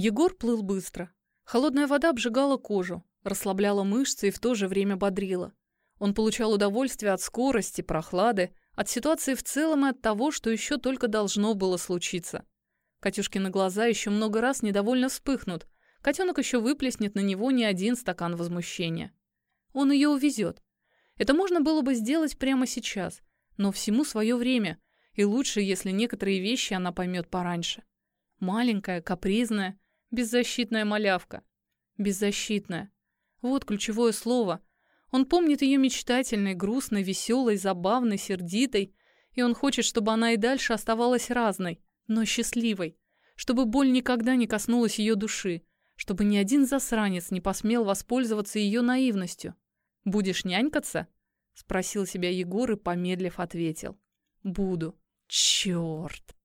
Егор плыл быстро. Холодная вода обжигала кожу, расслабляла мышцы и в то же время бодрила. Он получал удовольствие от скорости, прохлады, от ситуации в целом и от того, что еще только должно было случиться. Катюшкины глаза еще много раз недовольно вспыхнут. Котенок еще выплеснет на него не один стакан возмущения. Он ее увезет. Это можно было бы сделать прямо сейчас, но всему свое время, и лучше, если некоторые вещи она поймет пораньше. Маленькая, капризная, беззащитная малявка. Беззащитная. Вот ключевое слово. Он помнит ее мечтательной, грустной, веселой, забавной, сердитой, и он хочет, чтобы она и дальше оставалась разной, но счастливой, чтобы боль никогда не коснулась ее души, чтобы ни один засранец не посмел воспользоваться ее наивностью. «Будешь нянькаться?» — спросил себя Егор и, помедлив, ответил. «Буду. Черт!»